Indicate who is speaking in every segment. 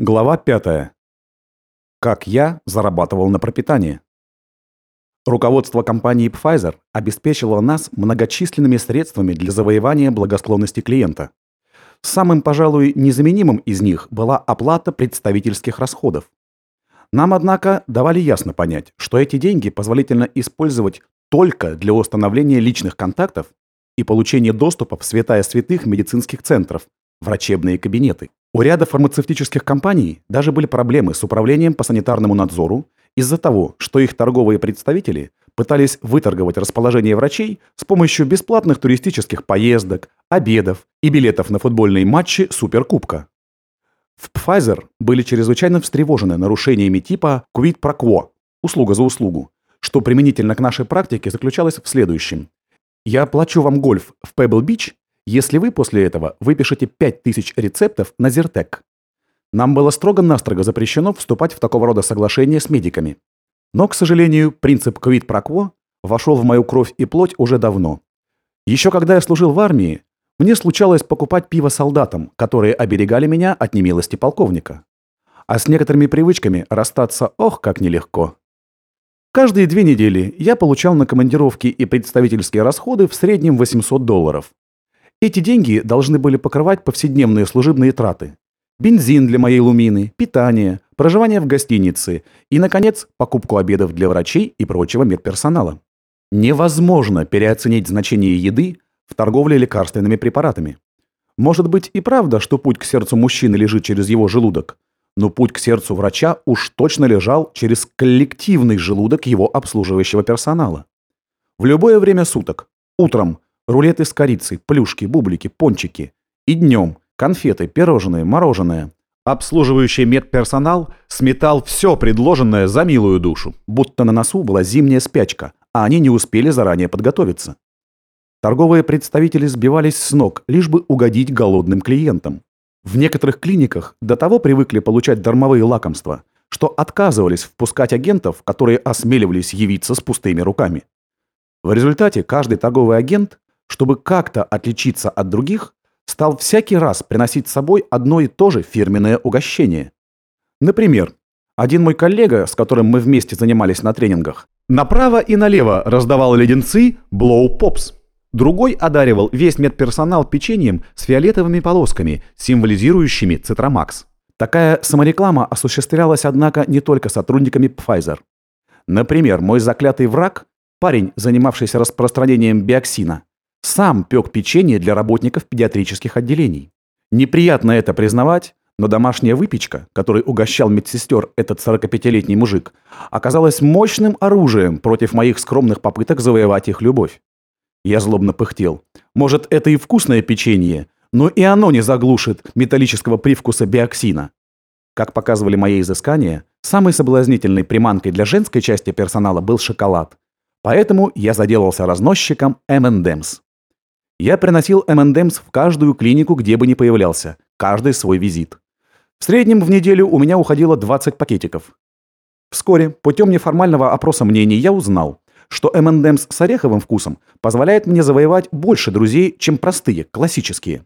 Speaker 1: Глава 5. Как я зарабатывал на пропитание. Руководство компании Pfizer обеспечило нас многочисленными средствами для завоевания благосклонности клиента. Самым, пожалуй, незаменимым из них была оплата представительских расходов. Нам, однако, давали ясно понять, что эти деньги позволительно использовать только для установления личных контактов и получения доступа в святая святых медицинских центров, врачебные кабинеты. У ряда фармацевтических компаний даже были проблемы с управлением по санитарному надзору из-за того, что их торговые представители пытались выторговать расположение врачей с помощью бесплатных туристических поездок, обедов и билетов на футбольные матчи Суперкубка. В Pfizer были чрезвычайно встревожены нарушениями типа «quid pro quo» – услуга за услугу, что применительно к нашей практике заключалось в следующем. Я оплачу вам гольф в Пебл-Бич если вы после этого выпишете 5000 рецептов на Зертек. Нам было строго-настрого запрещено вступать в такого рода соглашения с медиками. Но, к сожалению, принцип pro quo вошел в мою кровь и плоть уже давно. Еще когда я служил в армии, мне случалось покупать пиво солдатам, которые оберегали меня от немилости полковника. А с некоторыми привычками расстаться ох, как нелегко. Каждые две недели я получал на командировки и представительские расходы в среднем 800 долларов. Эти деньги должны были покрывать повседневные служебные траты. Бензин для моей лумины, питание, проживание в гостинице и, наконец, покупку обедов для врачей и прочего медперсонала. Невозможно переоценить значение еды в торговле лекарственными препаратами. Может быть и правда, что путь к сердцу мужчины лежит через его желудок, но путь к сердцу врача уж точно лежал через коллективный желудок его обслуживающего персонала. В любое время суток, утром, Рулеты с корицей, плюшки, бублики, пончики. И днем конфеты, пирожные, мороженое. Обслуживающий медперсонал сметал все предложенное за милую душу, будто на носу была зимняя спячка, а они не успели заранее подготовиться. Торговые представители сбивались с ног, лишь бы угодить голодным клиентам. В некоторых клиниках до того привыкли получать дармовые лакомства, что отказывались впускать агентов, которые осмеливались явиться с пустыми руками. В результате каждый торговый агент чтобы как-то отличиться от других, стал всякий раз приносить с собой одно и то же фирменное угощение. Например, один мой коллега, с которым мы вместе занимались на тренингах, направо и налево раздавал леденцы Blow Pops. Другой одаривал весь медперсонал печеньем с фиолетовыми полосками, символизирующими Цитромакс. Такая самореклама осуществлялась, однако, не только сотрудниками Pfizer. Например, мой заклятый враг, парень, занимавшийся распространением биоксина, сам пек печенье для работников педиатрических отделений. Неприятно это признавать, но домашняя выпечка, которой угощал медсестер этот 45-летний мужик, оказалась мощным оружием против моих скромных попыток завоевать их любовь. Я злобно пыхтел. Может, это и вкусное печенье, но и оно не заглушит металлического привкуса биоксина. Как показывали мои изыскания, самой соблазнительной приманкой для женской части персонала был шоколад. Поэтому я заделался разносчиком M&M's. Я приносил M&M's в каждую клинику, где бы ни появлялся, каждый свой визит. В среднем в неделю у меня уходило 20 пакетиков. Вскоре, путем неформального опроса мнений, я узнал, что M&M's с ореховым вкусом позволяет мне завоевать больше друзей, чем простые, классические.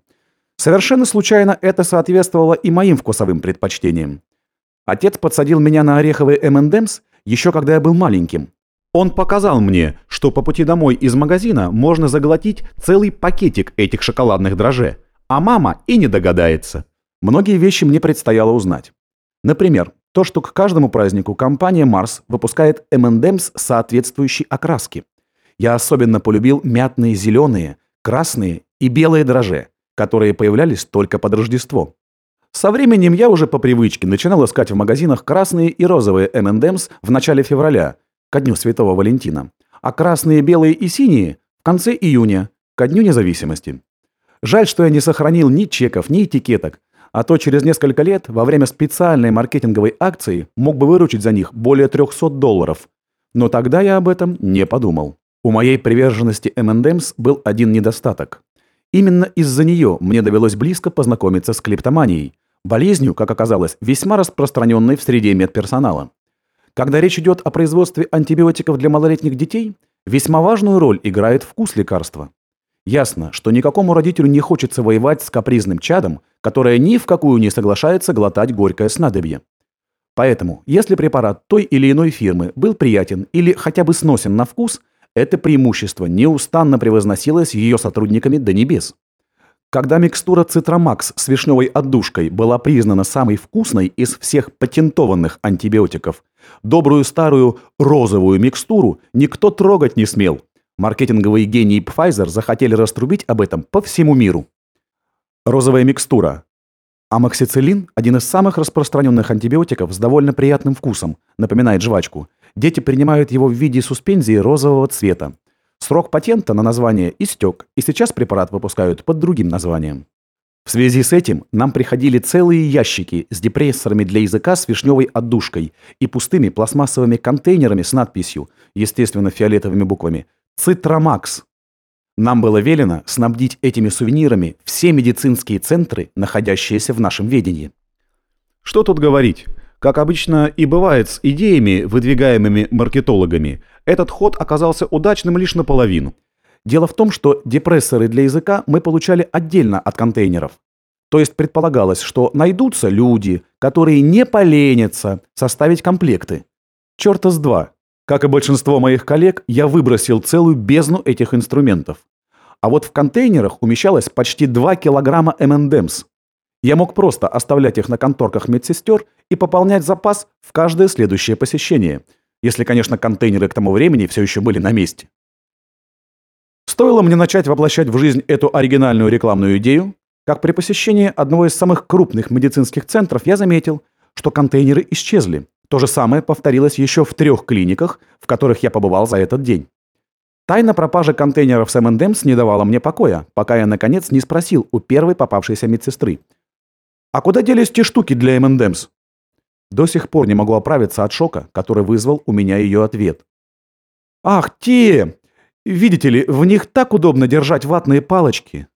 Speaker 1: Совершенно случайно это соответствовало и моим вкусовым предпочтениям. Отец подсадил меня на ореховые M&M's еще когда я был маленьким, он показал мне, что по пути домой из магазина можно заглотить целый пакетик этих шоколадных дрожжей, а мама и не догадается. Многие вещи мне предстояло узнать. Например, то, что к каждому празднику компания Mars выпускает M&M's соответствующей окраски. Я особенно полюбил мятные зеленые, красные и белые дрожжи, которые появлялись только под Рождество. Со временем я уже по привычке начинал искать в магазинах красные и розовые M&M's в начале февраля – ко дню Святого Валентина, а красные, белые и синие в конце июня, ко дню независимости. Жаль, что я не сохранил ни чеков, ни этикеток, а то через несколько лет во время специальной маркетинговой акции мог бы выручить за них более 300 долларов. Но тогда я об этом не подумал. У моей приверженности M&M's был один недостаток. Именно из-за нее мне довелось близко познакомиться с клептоманией, болезнью, как оказалось, весьма распространенной в среде медперсонала. Когда речь идет о производстве антибиотиков для малолетних детей, весьма важную роль играет вкус лекарства. Ясно, что никакому родителю не хочется воевать с капризным чадом, которое ни в какую не соглашается глотать горькое снадобье. Поэтому, если препарат той или иной фирмы был приятен или хотя бы сносен на вкус, это преимущество неустанно превозносилось ее сотрудниками до небес. Когда микстура Цитромакс с вишневой отдушкой была признана самой вкусной из всех патентованных антибиотиков, добрую старую розовую микстуру никто трогать не смел. Маркетинговые гении Pfizer захотели раструбить об этом по всему миру. Розовая микстура. Амоксициллин – один из самых распространенных антибиотиков с довольно приятным вкусом, напоминает жвачку. Дети принимают его в виде суспензии розового цвета. Срок патента на название истек, и сейчас препарат выпускают под другим названием. В связи с этим нам приходили целые ящики с депрессорами для языка с вишневой отдушкой и пустыми пластмассовыми контейнерами с надписью, естественно, фиолетовыми буквами, «Цитромакс». Нам было велено снабдить этими сувенирами все медицинские центры, находящиеся в нашем ведении. Что тут говорить? Как обычно и бывает с идеями, выдвигаемыми маркетологами, этот ход оказался удачным лишь наполовину. Дело в том, что депрессоры для языка мы получали отдельно от контейнеров. То есть предполагалось, что найдутся люди, которые не поленятся составить комплекты. Чёрта с два. Как и большинство моих коллег, я выбросил целую бездну этих инструментов. А вот в контейнерах умещалось почти 2 килограмма M&M's. Я мог просто оставлять их на конторках медсестер и пополнять запас в каждое следующее посещение, если, конечно, контейнеры к тому времени все еще были на месте. Стоило мне начать воплощать в жизнь эту оригинальную рекламную идею, как при посещении одного из самых крупных медицинских центров я заметил, что контейнеры исчезли. То же самое повторилось еще в трех клиниках, в которых я побывал за этот день. Тайна пропажи контейнеров с M&M's не давала мне покоя, пока я, наконец, не спросил у первой попавшейся медсестры – «А куда делись те штуки для M&M's?» До сих пор не могу оправиться от шока, который вызвал у меня ее ответ. «Ах, те! Видите ли, в них так удобно держать ватные палочки!»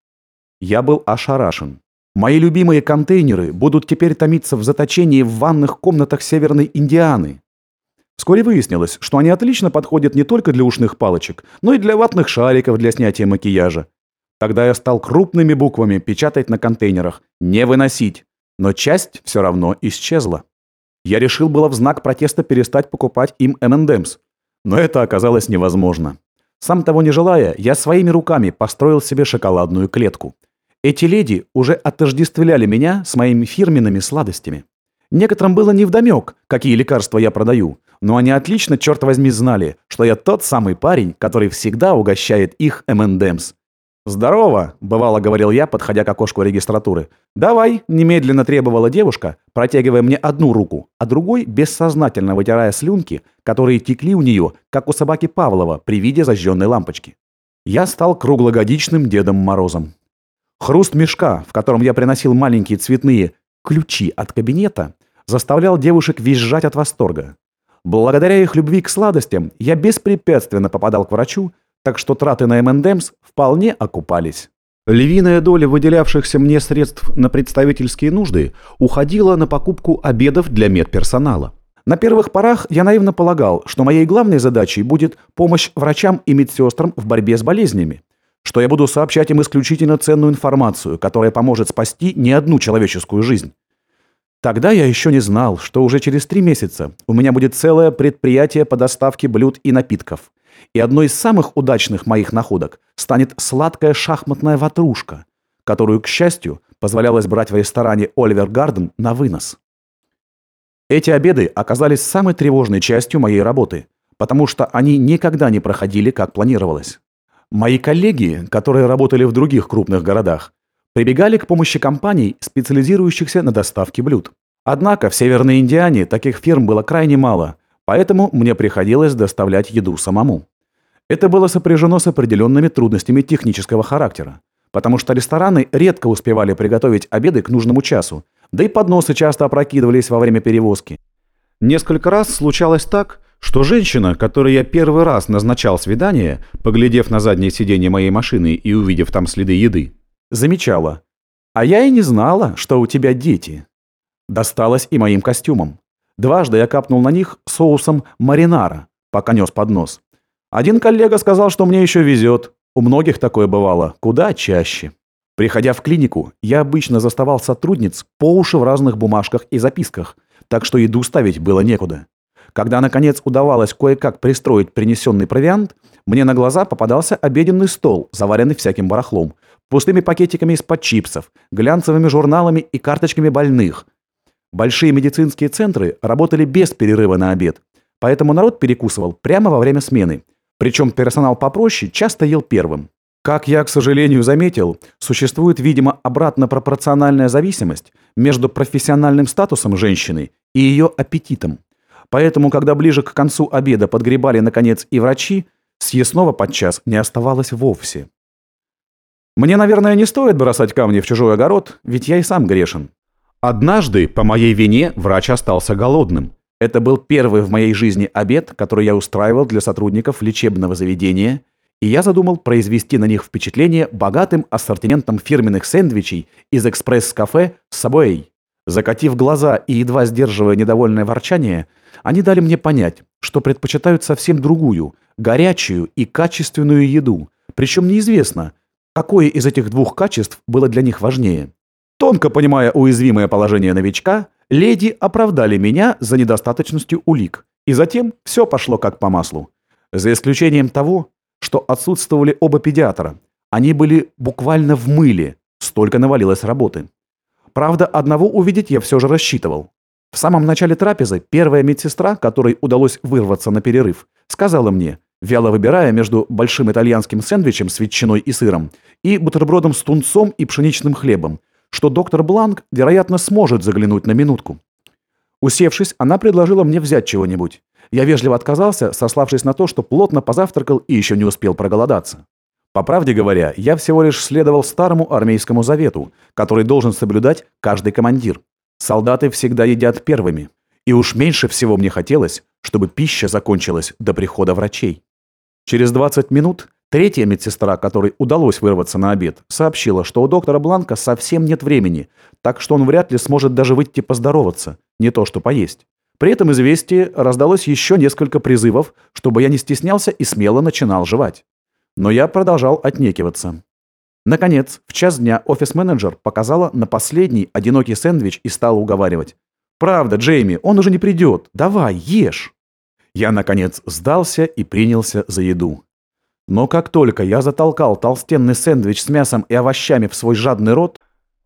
Speaker 1: Я был ошарашен. Мои любимые контейнеры будут теперь томиться в заточении в ванных комнатах Северной Индианы. Вскоре выяснилось, что они отлично подходят не только для ушных палочек, но и для ватных шариков для снятия макияжа. Тогда я стал крупными буквами печатать на контейнерах «Не выносить», но часть все равно исчезла. Я решил было в знак протеста перестать покупать им M&M's, но это оказалось невозможно. Сам того не желая, я своими руками построил себе шоколадную клетку. Эти леди уже отождествляли меня с моими фирменными сладостями. Некоторым было невдомек, какие лекарства я продаю, но они отлично, черт возьми, знали, что я тот самый парень, который всегда угощает их M&M's. «Здорово!» – бывало говорил я, подходя к окошку регистратуры. «Давай!» – немедленно требовала девушка, протягивая мне одну руку, а другой бессознательно вытирая слюнки, которые текли у нее, как у собаки Павлова при виде зажженной лампочки. Я стал круглогодичным Дедом Морозом. Хруст мешка, в котором я приносил маленькие цветные ключи от кабинета, заставлял девушек визжать от восторга. Благодаря их любви к сладостям я беспрепятственно попадал к врачу, так что траты на M&M's вполне окупались. Львиная доля выделявшихся мне средств на представительские нужды уходила на покупку обедов для медперсонала. На первых порах я наивно полагал, что моей главной задачей будет помощь врачам и медсестрам в борьбе с болезнями, что я буду сообщать им исключительно ценную информацию, которая поможет спасти не одну человеческую жизнь. Тогда я еще не знал, что уже через три месяца у меня будет целое предприятие по доставке блюд и напитков – и одной из самых удачных моих находок станет сладкая шахматная ватрушка, которую, к счастью, позволялось брать в ресторане Оливер Гарден на вынос. Эти обеды оказались самой тревожной частью моей работы, потому что они никогда не проходили, как планировалось. Мои коллеги, которые работали в других крупных городах, прибегали к помощи компаний, специализирующихся на доставке блюд. Однако в Северной Индиане таких фирм было крайне мало, поэтому мне приходилось доставлять еду самому. Это было сопряжено с определенными трудностями технического характера, потому что рестораны редко успевали приготовить обеды к нужному часу, да и подносы часто опрокидывались во время перевозки. Несколько раз случалось так, что женщина, которой я первый раз назначал свидание, поглядев на заднее сиденье моей машины и увидев там следы еды, замечала. «А я и не знала, что у тебя дети». Досталось и моим костюмам. Дважды я капнул на них соусом маринара, пока нес поднос. Один коллега сказал, что мне еще везет. У многих такое бывало, куда чаще. Приходя в клинику, я обычно заставал сотрудниц по уши в разных бумажках и записках, так что еду ставить было некуда. Когда, наконец, удавалось кое-как пристроить принесенный провиант, мне на глаза попадался обеденный стол, заваренный всяким барахлом, пустыми пакетиками из-под чипсов, глянцевыми журналами и карточками больных. Большие медицинские центры работали без перерыва на обед, поэтому народ перекусывал прямо во время смены, причем персонал попроще часто ел первым. Как я, к сожалению, заметил, существует, видимо, обратно пропорциональная зависимость между профессиональным статусом женщины и ее аппетитом. Поэтому, когда ближе к концу обеда подгребали, наконец, и врачи, съестного подчас не оставалось вовсе. Мне, наверное, не стоит бросать камни в чужой огород, ведь я и сам грешен. Однажды, по моей вине, врач остался голодным. Это был первый в моей жизни обед, который я устраивал для сотрудников лечебного заведения, и я задумал произвести на них впечатление богатым ассортиментом фирменных сэндвичей из экспресс-кафе «Сабуэй». Закатив глаза и едва сдерживая недовольное ворчание, они дали мне понять, что предпочитают совсем другую, горячую и качественную еду, причем неизвестно, какое из этих двух качеств было для них важнее. Тонко понимая уязвимое положение новичка, Леди оправдали меня за недостаточностью улик, и затем все пошло как по маслу. За исключением того, что отсутствовали оба педиатра. Они были буквально в мыле, столько навалилось работы. Правда, одного увидеть я все же рассчитывал. В самом начале трапезы первая медсестра, которой удалось вырваться на перерыв, сказала мне, вяло выбирая между большим итальянским сэндвичем с ветчиной и сыром и бутербродом с тунцом и пшеничным хлебом, что доктор Бланк, вероятно, сможет заглянуть на минутку. Усевшись, она предложила мне взять чего-нибудь. Я вежливо отказался, сославшись на то, что плотно позавтракал и еще не успел проголодаться. По правде говоря, я всего лишь следовал старому армейскому завету, который должен соблюдать каждый командир. Солдаты всегда едят первыми. И уж меньше всего мне хотелось, чтобы пища закончилась до прихода врачей. Через 20 минут Третья медсестра, которой удалось вырваться на обед, сообщила, что у доктора Бланка совсем нет времени, так что он вряд ли сможет даже выйти поздороваться, не то что поесть. При этом известие раздалось еще несколько призывов, чтобы я не стеснялся и смело начинал жевать. Но я продолжал отнекиваться. Наконец, в час дня офис-менеджер показала на последний одинокий сэндвич и стала уговаривать. «Правда, Джейми, он уже не придет. Давай, ешь!» Я, наконец, сдался и принялся за еду. Но как только я затолкал толстенный сэндвич с мясом и овощами в свой жадный рот,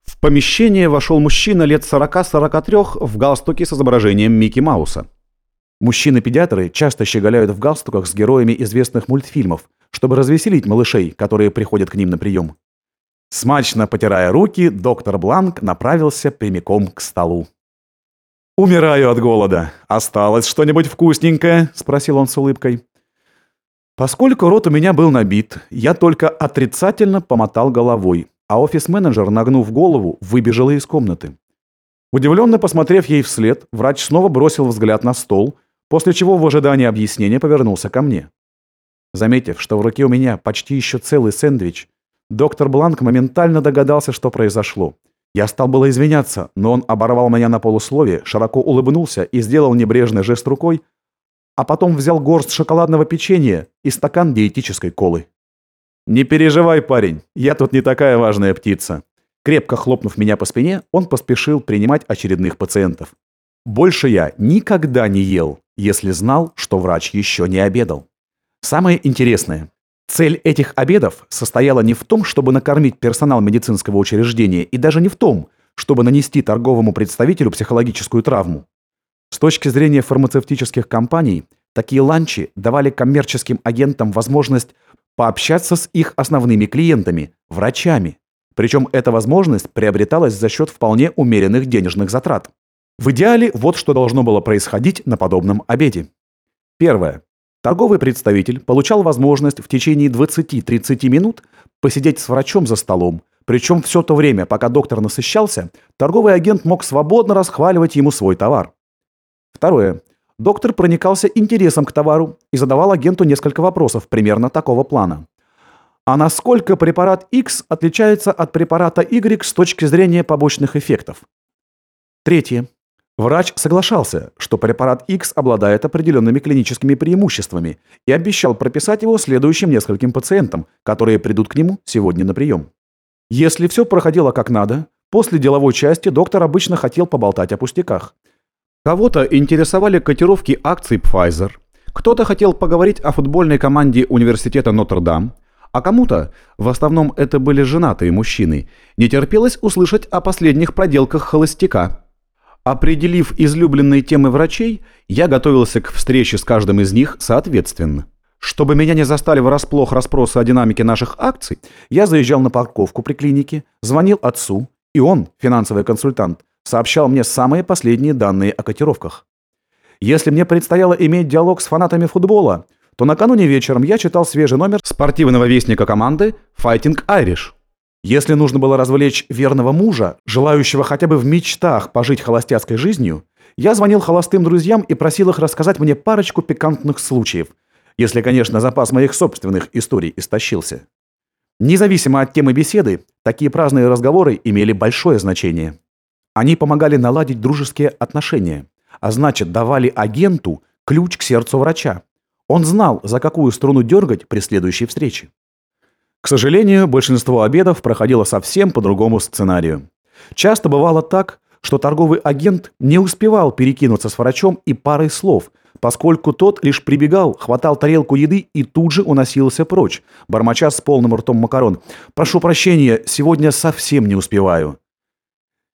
Speaker 1: в помещение вошел мужчина лет 40-43 в галстуке с изображением Микки Мауса. Мужчины-педиатры часто щеголяют в галстуках с героями известных мультфильмов, чтобы развеселить малышей, которые приходят к ним на прием. Смачно потирая руки, доктор Бланк направился прямиком к столу. «Умираю от голода. Осталось что-нибудь вкусненькое?» – спросил он с улыбкой. Поскольку рот у меня был набит, я только отрицательно помотал головой, а офис-менеджер, нагнув голову, выбежала из комнаты. Удивленно посмотрев ей вслед, врач снова бросил взгляд на стол, после чего в ожидании объяснения повернулся ко мне. Заметив, что в руке у меня почти еще целый сэндвич, доктор Бланк моментально догадался, что произошло. Я стал было извиняться, но он оборвал меня на полусловие, широко улыбнулся и сделал небрежный жест рукой, а потом взял горсть шоколадного печенья и стакан диетической колы. «Не переживай, парень, я тут не такая важная птица». Крепко хлопнув меня по спине, он поспешил принимать очередных пациентов. Больше я никогда не ел, если знал, что врач еще не обедал. Самое интересное, цель этих обедов состояла не в том, чтобы накормить персонал медицинского учреждения, и даже не в том, чтобы нанести торговому представителю психологическую травму. С точки зрения фармацевтических компаний, такие ланчи давали коммерческим агентам возможность пообщаться с их основными клиентами – врачами. Причем эта возможность приобреталась за счет вполне умеренных денежных затрат. В идеале вот что должно было происходить на подобном обеде. Первое. Торговый представитель получал возможность в течение 20-30 минут посидеть с врачом за столом, причем все то время, пока доктор насыщался, торговый агент мог свободно расхваливать ему свой товар. Второе. Доктор проникался интересом к товару и задавал агенту несколько вопросов примерно такого плана. А насколько препарат X отличается от препарата Y с точки зрения побочных эффектов? Третье. Врач соглашался, что препарат X обладает определенными клиническими преимуществами и обещал прописать его следующим нескольким пациентам, которые придут к нему сегодня на прием. Если все проходило как надо, после деловой части доктор обычно хотел поболтать о пустяках. Кого-то интересовали котировки акций Pfizer, кто-то хотел поговорить о футбольной команде университета Нотр-Дам, а кому-то, в основном это были женатые мужчины, не терпелось услышать о последних проделках холостяка. Определив излюбленные темы врачей, я готовился к встрече с каждым из них соответственно. Чтобы меня не застали врасплох расспросы о динамике наших акций, я заезжал на парковку при клинике, звонил отцу, и он, финансовый консультант, сообщал мне самые последние данные о котировках. Если мне предстояло иметь диалог с фанатами футбола, то накануне вечером я читал свежий номер спортивного вестника команды Fighting Irish. Если нужно было развлечь верного мужа, желающего хотя бы в мечтах пожить холостяцкой жизнью, я звонил холостым друзьям и просил их рассказать мне парочку пикантных случаев, если, конечно, запас моих собственных историй истощился. Независимо от темы беседы, такие праздные разговоры имели большое значение. Они помогали наладить дружеские отношения, а значит, давали агенту ключ к сердцу врача. Он знал, за какую струну дергать при следующей встрече. К сожалению, большинство обедов проходило совсем по другому сценарию. Часто бывало так, что торговый агент не успевал перекинуться с врачом и парой слов, поскольку тот лишь прибегал, хватал тарелку еды и тут же уносился прочь, бормоча с полным ртом макарон. «Прошу прощения, сегодня совсем не успеваю».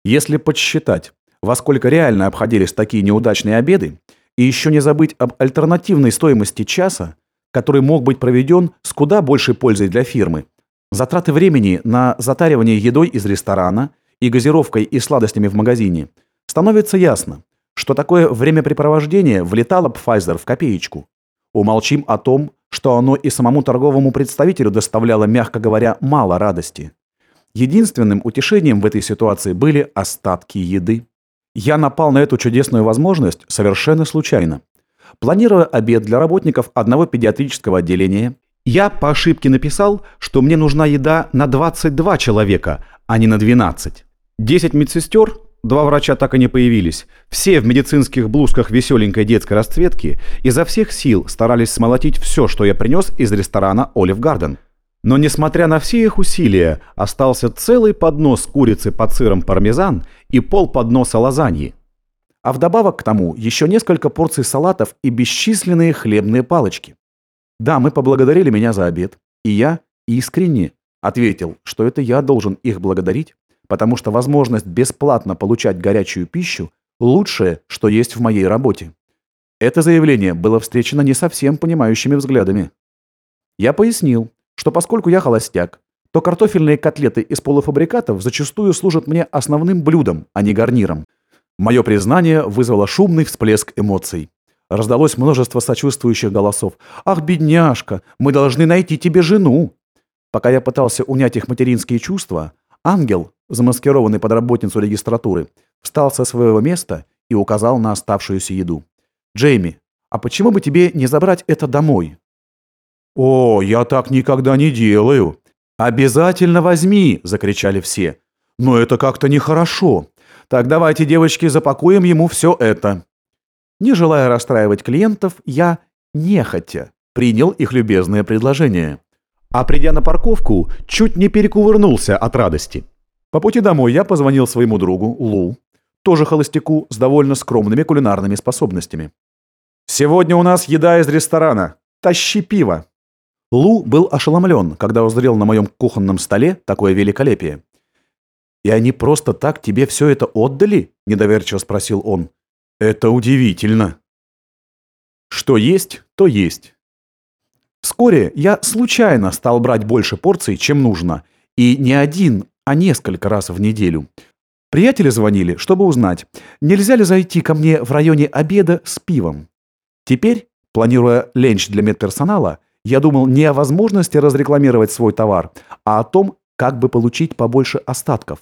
Speaker 1: Если подсчитать, во сколько реально обходились такие неудачные обеды, и еще не забыть об альтернативной стоимости часа, который мог быть проведен с куда большей пользой для фирмы. Затраты времени на затаривание едой из ресторана и газировкой и сладостями в магазине становится ясно, что такое времяпрепровождение влетало Pfizer в копеечку. Умолчим о том, что оно и самому торговому представителю доставляло, мягко говоря, мало радости. Единственным утешением в этой ситуации были остатки еды. Я напал на эту чудесную возможность совершенно случайно. Планируя обед для работников одного педиатрического отделения, я по ошибке написал, что мне нужна еда на 22 человека, а не на 12. 10 медсестер, два врача так и не появились, все в медицинских блузках веселенькой детской расцветки, изо всех сил старались смолотить все, что я принес из ресторана «Олив Гарден». Но несмотря на все их усилия, остался целый поднос курицы под сыром пармезан и пол подноса лазаньи. А вдобавок к тому еще несколько порций салатов и бесчисленные хлебные палочки. Да, мы поблагодарили меня за обед, и я искренне ответил, что это я должен их благодарить, потому что возможность бесплатно получать горячую пищу – лучшее, что есть в моей работе. Это заявление было встречено не совсем понимающими взглядами. Я пояснил, что поскольку я холостяк, то картофельные котлеты из полуфабрикатов зачастую служат мне основным блюдом, а не гарниром. Мое признание вызвало шумный всплеск эмоций. Раздалось множество сочувствующих голосов. «Ах, бедняжка, мы должны найти тебе жену!» Пока я пытался унять их материнские чувства, ангел, замаскированный под работницу регистратуры, встал со своего места и указал на оставшуюся еду. «Джейми, а почему бы тебе не забрать это домой?» «О, я так никогда не делаю!» «Обязательно возьми!» – закричали все. «Но это как-то нехорошо. Так давайте, девочки, запакуем ему все это. Не желая расстраивать клиентов, я, нехотя, принял их любезное предложение. А придя на парковку, чуть не перекувырнулся от радости. По пути домой я позвонил своему другу, Лу, тоже холостяку с довольно скромными кулинарными способностями. «Сегодня у нас еда из ресторана. Тащи пиво!» Лу был ошеломлен, когда узрел на моем кухонном столе такое великолепие. «И они просто так тебе все это отдали?» – недоверчиво спросил он. «Это удивительно». Что есть, то есть. Вскоре я случайно стал брать больше порций, чем нужно. И не один, а несколько раз в неделю. Приятели звонили, чтобы узнать, нельзя ли зайти ко мне в районе обеда с пивом. Теперь, планируя ленч для медперсонала, я думал не о возможности разрекламировать свой товар, а о том, как бы получить побольше остатков.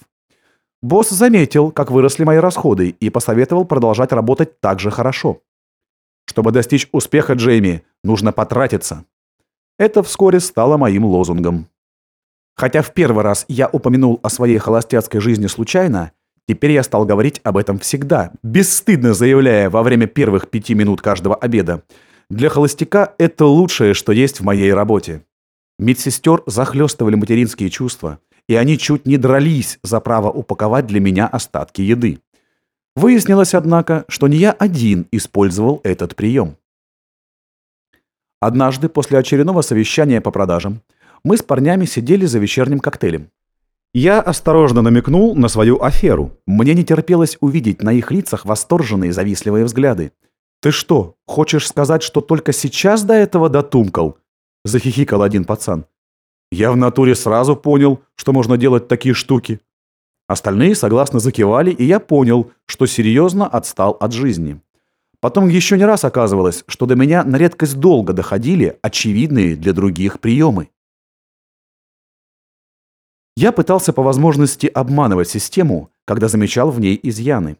Speaker 1: Босс заметил, как выросли мои расходы и посоветовал продолжать работать так же хорошо. Чтобы достичь успеха, Джейми, нужно потратиться. Это вскоре стало моим лозунгом. Хотя в первый раз я упомянул о своей холостяцкой жизни случайно, Теперь я стал говорить об этом всегда, бесстыдно заявляя во время первых пяти минут каждого обеда. Для холостяка это лучшее, что есть в моей работе. Медсестер захлестывали материнские чувства, и они чуть не дрались за право упаковать для меня остатки еды. Выяснилось, однако, что не я один использовал этот прием. Однажды, после очередного совещания по продажам, мы с парнями сидели за вечерним коктейлем. Я осторожно намекнул на свою аферу. Мне не терпелось увидеть на их лицах восторженные завистливые взгляды. «Ты что, хочешь сказать, что только сейчас до этого дотумкал?» – захихикал один пацан. «Я в натуре сразу понял, что можно делать такие штуки». Остальные согласно закивали, и я понял, что серьезно отстал от жизни. Потом еще не раз оказывалось, что до меня на редкость долго доходили очевидные для других приемы. Я пытался по возможности обманывать систему, когда замечал в ней изъяны.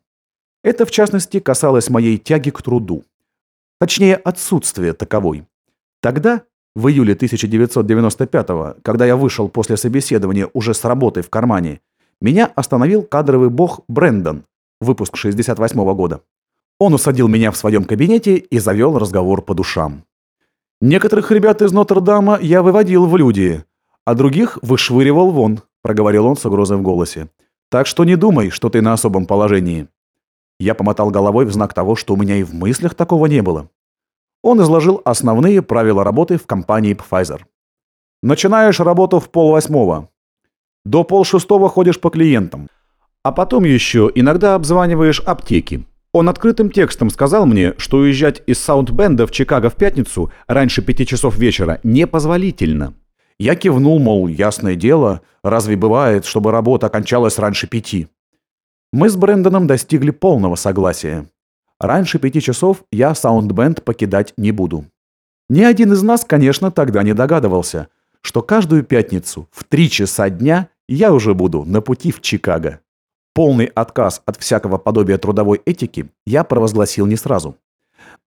Speaker 1: Это, в частности, касалось моей тяги к труду. Точнее, отсутствия таковой. Тогда, в июле 1995 когда я вышел после собеседования уже с работой в кармане, меня остановил кадровый бог Брэндон, выпуск 68 -го года. Он усадил меня в своем кабинете и завел разговор по душам. Некоторых ребят из Нотр-Дама я выводил в люди, а других вышвыривал вон, проговорил он с угрозой в голосе. Так что не думай, что ты на особом положении. Я помотал головой в знак того, что у меня и в мыслях такого не было. Он изложил основные правила работы в компании Pfizer. Начинаешь работу в полвосьмого. До полшестого ходишь по клиентам. А потом еще иногда обзваниваешь аптеки. Он открытым текстом сказал мне, что уезжать из Саундбенда в Чикаго в пятницу раньше пяти часов вечера непозволительно. Я кивнул, мол, ясное дело, разве бывает, чтобы работа окончалась раньше пяти? Мы с Брэндоном достигли полного согласия. Раньше пяти часов я Саундбенд покидать не буду. Ни один из нас, конечно, тогда не догадывался, что каждую пятницу в три часа дня я уже буду на пути в Чикаго. Полный отказ от всякого подобия трудовой этики я провозгласил не сразу.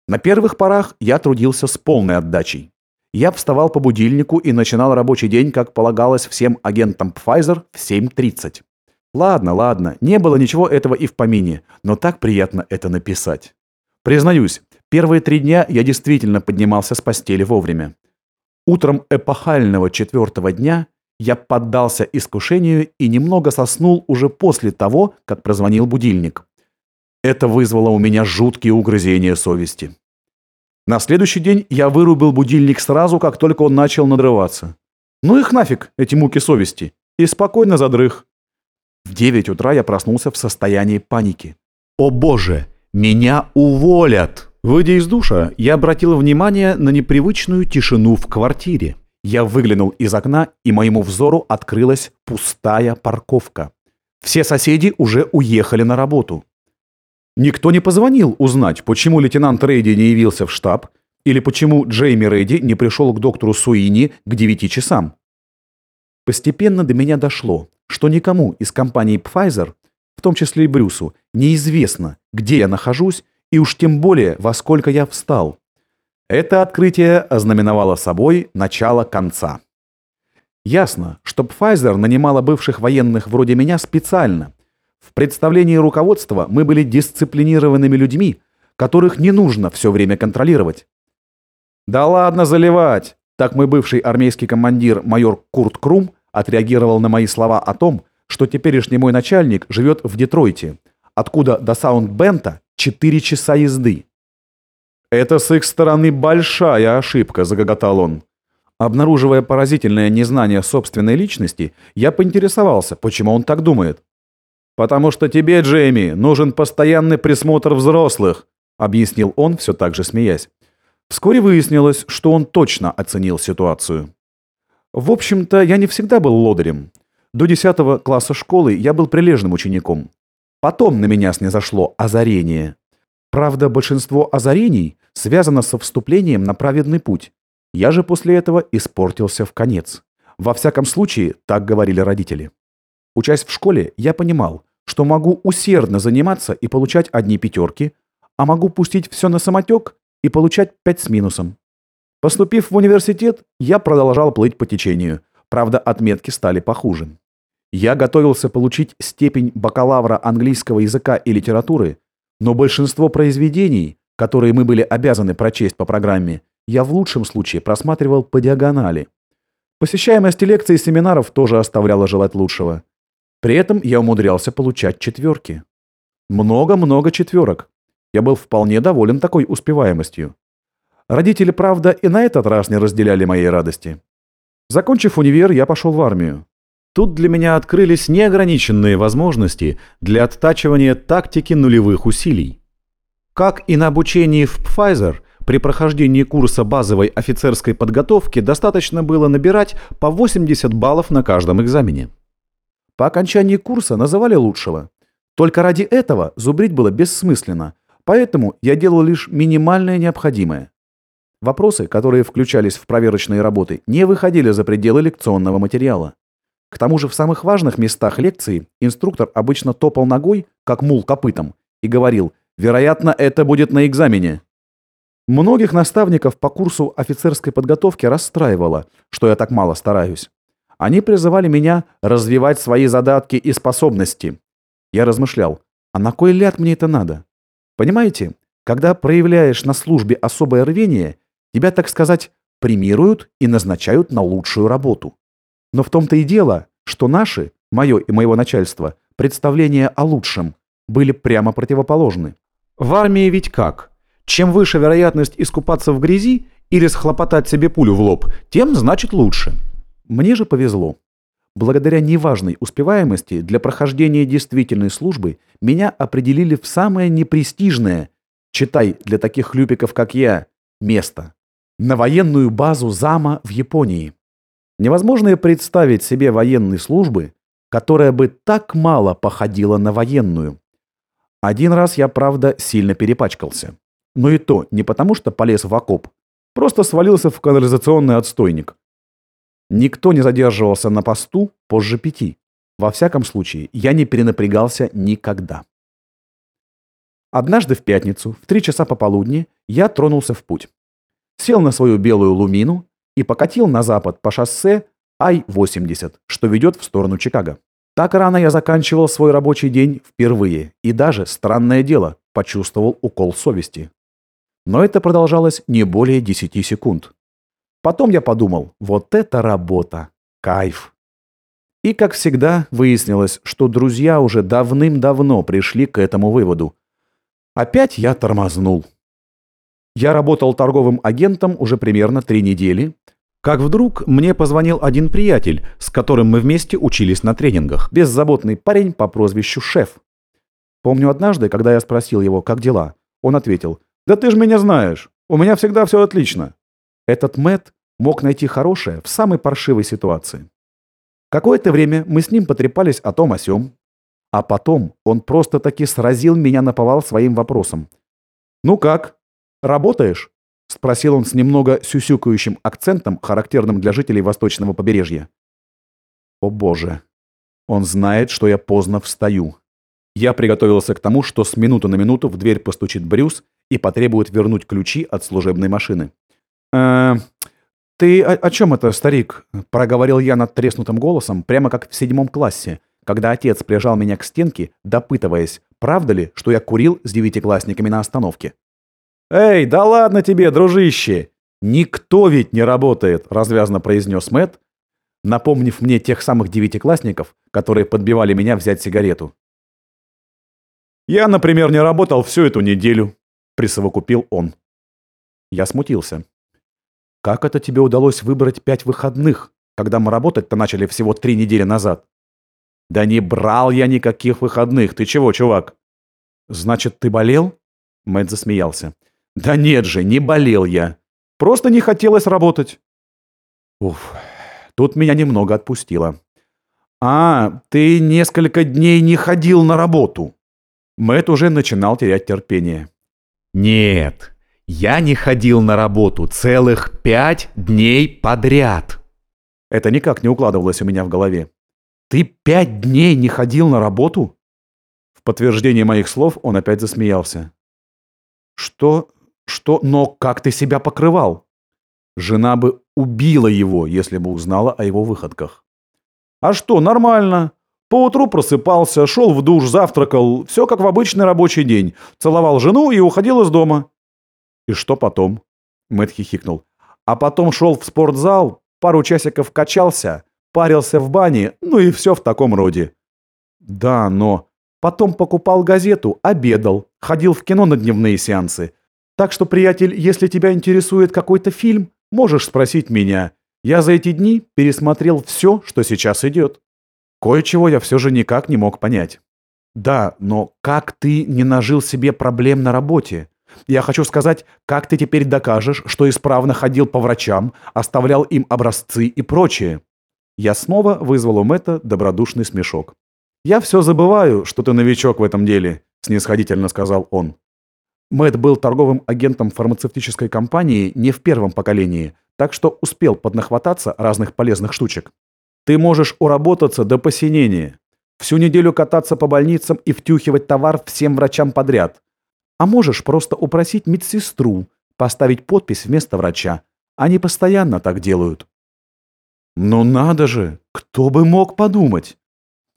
Speaker 1: На первых порах я трудился с полной отдачей. Я вставал по будильнику и начинал рабочий день, как полагалось всем агентам Pfizer, в 7.30. Ладно, ладно, не было ничего этого и в помине, но так приятно это написать. Признаюсь, первые три дня я действительно поднимался с постели вовремя. Утром эпохального четвертого дня я поддался искушению и немного соснул уже после того, как прозвонил будильник. Это вызвало у меня жуткие угрызения совести. На следующий день я вырубил будильник сразу, как только он начал надрываться. Ну их нафиг, эти муки совести. И спокойно задрых. В 9 утра я проснулся в состоянии паники. О боже, меня уволят! Выйдя из душа, я обратил внимание на непривычную тишину в квартире. Я выглянул из окна, и моему взору открылась пустая парковка. Все соседи уже уехали на работу. Никто не позвонил узнать, почему лейтенант Рейди не явился в штаб или почему Джейми Рейди не пришел к доктору Суини к 9 часам. Постепенно до меня дошло, что никому из компании Pfizer, в том числе и Брюсу, неизвестно, где я нахожусь и уж тем более, во сколько я встал. Это открытие ознаменовало собой начало конца. Ясно, что Pfizer нанимала бывших военных вроде меня специально – в представлении руководства мы были дисциплинированными людьми, которых не нужно все время контролировать. «Да ладно заливать!» Так мой бывший армейский командир майор Курт Крум отреагировал на мои слова о том, что теперешний мой начальник живет в Детройте, откуда до Саундбента 4 часа езды. «Это с их стороны большая ошибка», – загоготал он. Обнаруживая поразительное незнание собственной личности, я поинтересовался, почему он так думает. «Потому что тебе, Джейми, нужен постоянный присмотр взрослых», объяснил он, все так же смеясь. Вскоре выяснилось, что он точно оценил ситуацию. В общем-то, я не всегда был лодырем. До 10 класса школы я был прилежным учеником. Потом на меня снизошло озарение. Правда, большинство озарений связано со вступлением на праведный путь. Я же после этого испортился в конец. Во всяком случае, так говорили родители. Учась в школе, я понимал, что могу усердно заниматься и получать одни пятерки, а могу пустить все на самотек и получать пять с минусом. Поступив в университет, я продолжал плыть по течению. Правда, отметки стали похуже. Я готовился получить степень бакалавра английского языка и литературы, но большинство произведений, которые мы были обязаны прочесть по программе, я в лучшем случае просматривал по диагонали. Посещаемость лекций и семинаров тоже оставляла желать лучшего. При этом я умудрялся получать четверки. Много-много четверок. Я был вполне доволен такой успеваемостью. Родители, правда, и на этот раз не разделяли моей радости. Закончив универ, я пошел в армию. Тут для меня открылись неограниченные возможности для оттачивания тактики нулевых усилий. Как и на обучении в Pfizer, при прохождении курса базовой офицерской подготовки достаточно было набирать по 80 баллов на каждом экзамене. По окончании курса называли лучшего. Только ради этого зубрить было бессмысленно, поэтому я делал лишь минимальное необходимое. Вопросы, которые включались в проверочные работы, не выходили за пределы лекционного материала. К тому же в самых важных местах лекции инструктор обычно топал ногой, как мул копытом, и говорил «Вероятно, это будет на экзамене». Многих наставников по курсу офицерской подготовки расстраивало, что я так мало стараюсь. Они призывали меня развивать свои задатки и способности. Я размышлял, а на кой ляд мне это надо? Понимаете, когда проявляешь на службе особое рвение, Тебя, так сказать, премируют и назначают на лучшую работу. Но в том-то и дело, что наши, мое и моего начальства, представления о лучшем были прямо противоположны. В армии ведь как? Чем выше вероятность искупаться в грязи или схлопотать себе пулю в лоб, тем значит лучше. Мне же повезло. Благодаря неважной успеваемости для прохождения действительной службы меня определили в самое непрестижное, читай, для таких хлюпиков, как я, место на военную базу ЗАМа в Японии. Невозможно представить себе военной службы, которая бы так мало походила на военную. Один раз я, правда, сильно перепачкался. Но и то не потому, что полез в окоп. Просто свалился в канализационный отстойник. Никто не задерживался на посту позже пяти. Во всяком случае, я не перенапрягался никогда. Однажды в пятницу, в три часа пополудни, я тронулся в путь сел на свою белую лумину и покатил на запад по шоссе Ай-80, что ведет в сторону Чикаго. Так рано я заканчивал свой рабочий день впервые и даже, странное дело, почувствовал укол совести. Но это продолжалось не более 10 секунд. Потом я подумал, вот это работа, кайф. И, как всегда, выяснилось, что друзья уже давным-давно пришли к этому выводу. Опять я тормознул. Я работал торговым агентом уже примерно три недели, как вдруг мне позвонил один приятель, с которым мы вместе учились на тренингах, беззаботный парень по прозвищу Шеф. Помню однажды, когда я спросил его, как дела, он ответил, «Да ты же меня знаешь, у меня всегда все отлично». Этот Мэт мог найти хорошее в самой паршивой ситуации. Какое-то время мы с ним потрепались о том о сём, а потом он просто-таки сразил меня на повал своим вопросом. «Ну как, «Работаешь?» — спросил он с немного сюсюкающим акцентом, характерным для жителей восточного побережья. «О боже! Он знает, что я поздно встаю. Я приготовился к тому, что с минуты на минуту в дверь постучит Брюс и потребует вернуть ключи от служебной машины. «Э, «Ты о, о чем это, старик?» — проговорил я над треснутым голосом, прямо как в седьмом классе, когда отец прижал меня к стенке, допытываясь, правда ли, что я курил с девятиклассниками на остановке. «Эй, да ладно тебе, дружище! Никто ведь не работает!» – развязно произнес Мэт, напомнив мне тех самых девятиклассников, которые подбивали меня взять сигарету. «Я, например, не работал всю эту неделю», – присовокупил он. Я смутился. «Как это тебе удалось выбрать пять выходных, когда мы работать-то начали всего три недели назад?» «Да не брал я никаких выходных, ты чего, чувак?» «Значит, ты болел?» Мэтт засмеялся. Да нет же, не болел я. Просто не хотелось работать. Уф, тут меня немного отпустило. А, ты несколько дней не ходил на работу. Мэт уже начинал терять терпение. Нет, я не ходил на работу целых пять дней подряд. Это никак не укладывалось у меня в голове. Ты пять дней не ходил на работу? В подтверждение моих слов он опять засмеялся. Что что, но как ты себя покрывал? Жена бы убила его, если бы узнала о его выходках. А что, нормально. Поутру просыпался, шел в душ, завтракал, все как в обычный рабочий день. Целовал жену и уходил из дома. И что потом? Мэтт хихикнул. А потом шел в спортзал, пару часиков качался, парился в бане, ну и все в таком роде. Да, но... Потом покупал газету, обедал, ходил в кино на дневные сеансы. Так что, приятель, если тебя интересует какой-то фильм, можешь спросить меня. Я за эти дни пересмотрел все, что сейчас идет. Кое-чего я все же никак не мог понять. Да, но как ты не нажил себе проблем на работе? Я хочу сказать, как ты теперь докажешь, что исправно ходил по врачам, оставлял им образцы и прочее? Я снова вызвал у Мэтта добродушный смешок. «Я все забываю, что ты новичок в этом деле», – снисходительно сказал он. Мэтт был торговым агентом фармацевтической компании не в первом поколении, так что успел поднахвататься разных полезных штучек. Ты можешь уработаться до посинения, всю неделю кататься по больницам и втюхивать товар всем врачам подряд. А можешь просто упросить медсестру поставить подпись вместо врача. Они постоянно так делают. Ну надо же, кто бы мог подумать.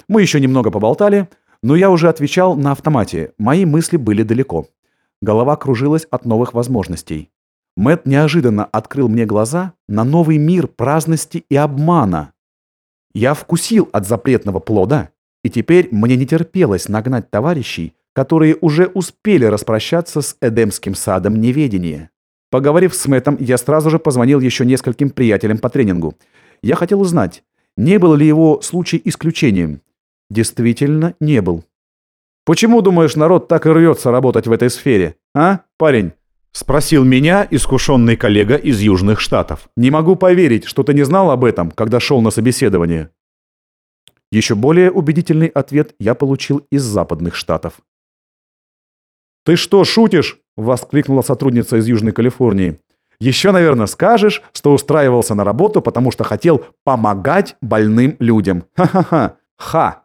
Speaker 1: Мы еще немного поболтали, но я уже отвечал на автомате, мои мысли были далеко. Голова кружилась от новых возможностей. Мэт неожиданно открыл мне глаза на новый мир праздности и обмана. Я вкусил от запретного плода, и теперь мне не терпелось нагнать товарищей, которые уже успели распрощаться с Эдемским садом неведения. Поговорив с Мэтом, я сразу же позвонил еще нескольким приятелям по тренингу. Я хотел узнать, не был ли его случай исключением. Действительно, не был. Почему, думаешь, народ так и рвется работать в этой сфере? А, парень?» Спросил меня искушенный коллега из Южных Штатов. «Не могу поверить, что ты не знал об этом, когда шел на собеседование». Еще более убедительный ответ я получил из Западных Штатов. «Ты что, шутишь?» – воскликнула сотрудница из Южной Калифорнии. «Еще, наверное, скажешь, что устраивался на работу, потому что хотел помогать больным людям. Ха-ха-ха. Ха.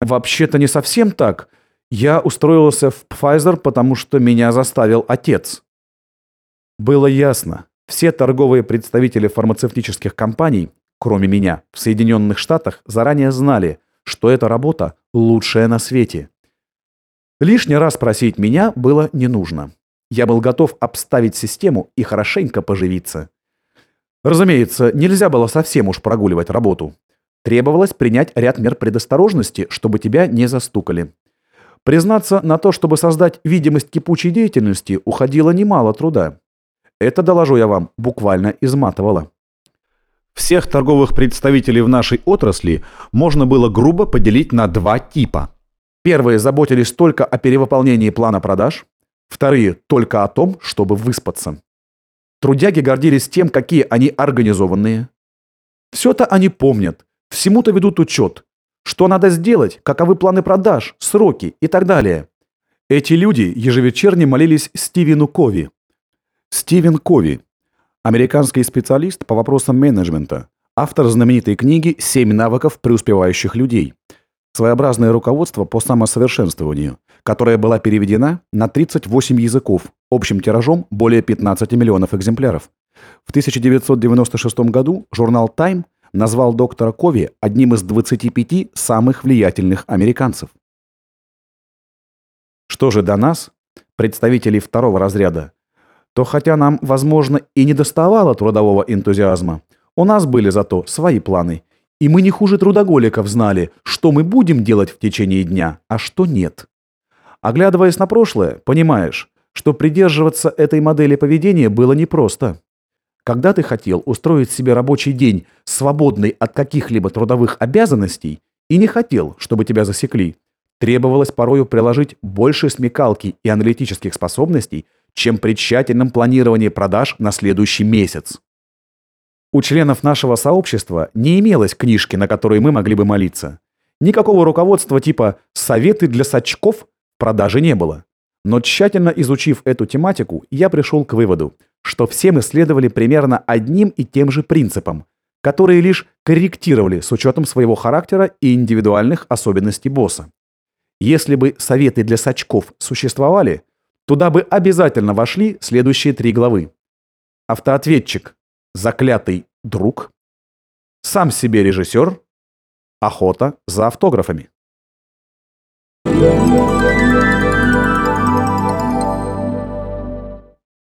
Speaker 1: Вообще-то не совсем так. Я устроился в Pfizer, потому что меня заставил отец. Было ясно. Все торговые представители фармацевтических компаний, кроме меня, в Соединенных Штатах заранее знали, что эта работа лучшая на свете. Лишний раз просить меня было не нужно. Я был готов обставить систему и хорошенько поживиться. Разумеется, нельзя было совсем уж прогуливать работу. Требовалось принять ряд мер предосторожности, чтобы тебя не застукали. Признаться, на то, чтобы создать видимость кипучей деятельности, уходило немало труда. Это, доложу я вам, буквально изматывало. Всех торговых представителей в нашей отрасли можно было грубо поделить на два типа. Первые заботились только о перевыполнении плана продаж, вторые – только о том, чтобы выспаться. Трудяги гордились тем, какие они организованные. Все-то они помнят, всему-то ведут учет, что надо сделать, каковы планы продаж, сроки и так далее. Эти люди ежевечерне молились Стивену Кови. Стивен Кови – американский специалист по вопросам менеджмента, автор знаменитой книги «Семь навыков преуспевающих людей», своеобразное руководство по самосовершенствованию, которая была переведена на 38 языков, общим тиражом более 15 миллионов экземпляров. В 1996 году журнал Time назвал доктора Кови одним из 25 самых влиятельных американцев. Что же до нас, представителей второго разряда, то хотя нам, возможно, и не доставало трудового энтузиазма, у нас были зато свои планы, и мы не хуже трудоголиков знали, что мы будем делать в течение дня, а что нет. Оглядываясь на прошлое, понимаешь, что придерживаться этой модели поведения было непросто. Когда ты хотел устроить себе рабочий день, свободный от каких-либо трудовых обязанностей, и не хотел, чтобы тебя засекли, требовалось порою приложить больше смекалки и аналитических способностей, чем при тщательном планировании продаж на следующий месяц. У членов нашего сообщества не имелось книжки, на которой мы могли бы молиться. Никакого руководства типа «советы для сачков» в продаже не было. Но тщательно изучив эту тематику, я пришел к выводу, что все мы следовали примерно одним и тем же принципам, которые лишь корректировали с учетом своего характера и индивидуальных особенностей босса. Если бы советы для сачков существовали, туда бы обязательно вошли следующие три главы. Автоответчик, заклятый друг, сам себе режиссер Охота за автографами.
Speaker 2: Thank you.